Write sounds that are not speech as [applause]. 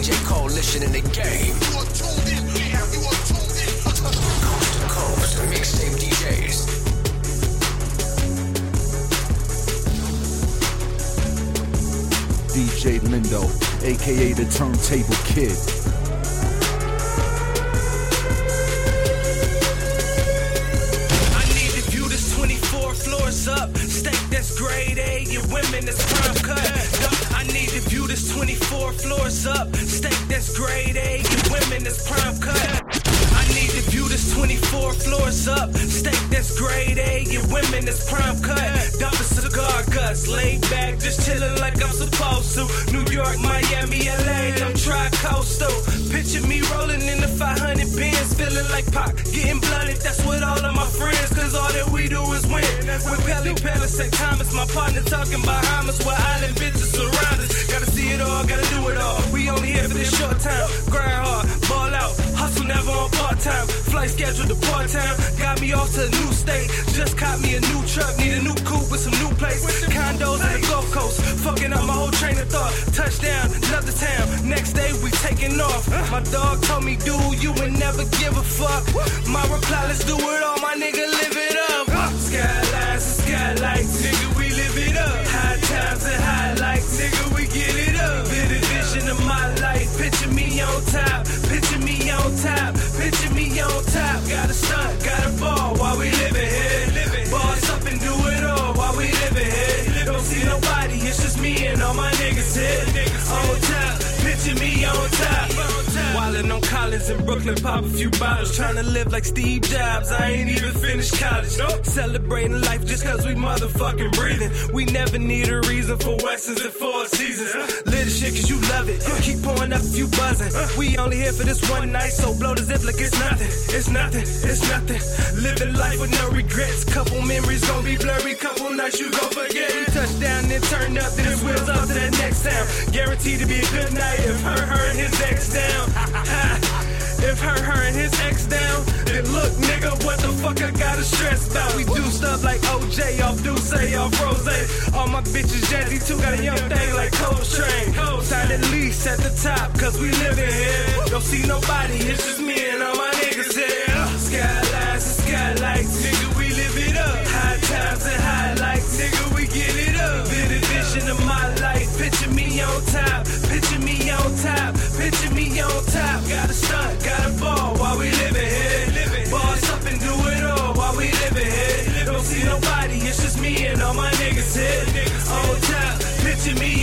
DJ coalition in the game. You are tuned in. Yeah, you are tuned in. Coast to coast, mixtape DJs. DJ Lindo, aka the Turntable Kid. I need to view this 24 floors up. Steak that's grade A, your women that's prime cut. I need to view this 24 floors up. That's grade A, your women that's prime cut. I need to view this 24 floors up. Steak that's grade A, your women that's prime cut. Double cigar guts, laid back, just chilling like I'm supposed to. New York, Miami, LA, I'm tri-coastal. Picture me rolling in the 500 bins, feeling like Pac, getting blooded. That's what all of my friends, cause all that we do is win. With Pelly Palace, St. Thomas, my partner talking Bahamas, where island bitches only here for this short time. Grind hard, ball out, hustle never on part time. Flight schedule to part time, got me off to a new state. Just caught me a new truck, need a new coupe with some new plates. Condos in the Gulf Coast, fucking up my whole train of thought. Touchdown, love the town. Next day we taking off. My dog told me, dude, you would never give a fuck. My reply, let's do it all, my nigga, live it up. Skylines skylights, nigga, we live it up. Nobody, it's just me and all my niggas here. On top, picture me on top. Wildin' on Collins in Brooklyn, pop a few bottles. Trying to live like Steve Jobs, I ain't even finished college. Celebrating life just cause we motherfucking breathing. We never need a reason for Westins and Four Seasons. Live the shit cause you love it. Keep pouring up if you buzzing. We only here for this one night, so blow the zip like it's nothing. It's nothing, it's nothing. Living life with no regrets. Couple memories gon' be blurry, couple nights you gon' forget. We touch down, then turn up, then it's wheels up to that next sound. Guaranteed to be a good night if her, her, and his ex down. [laughs] If her, her, and his ex down, then look, nigga, what the fuck I gotta stress about? We do stuff like OJ, off Duce, off Rose. All my bitches jazzy too, got a young thing like Coltrane. Sign at least at the top, cause we living here. Don't see nobody, it's just me talented. On top, pitching me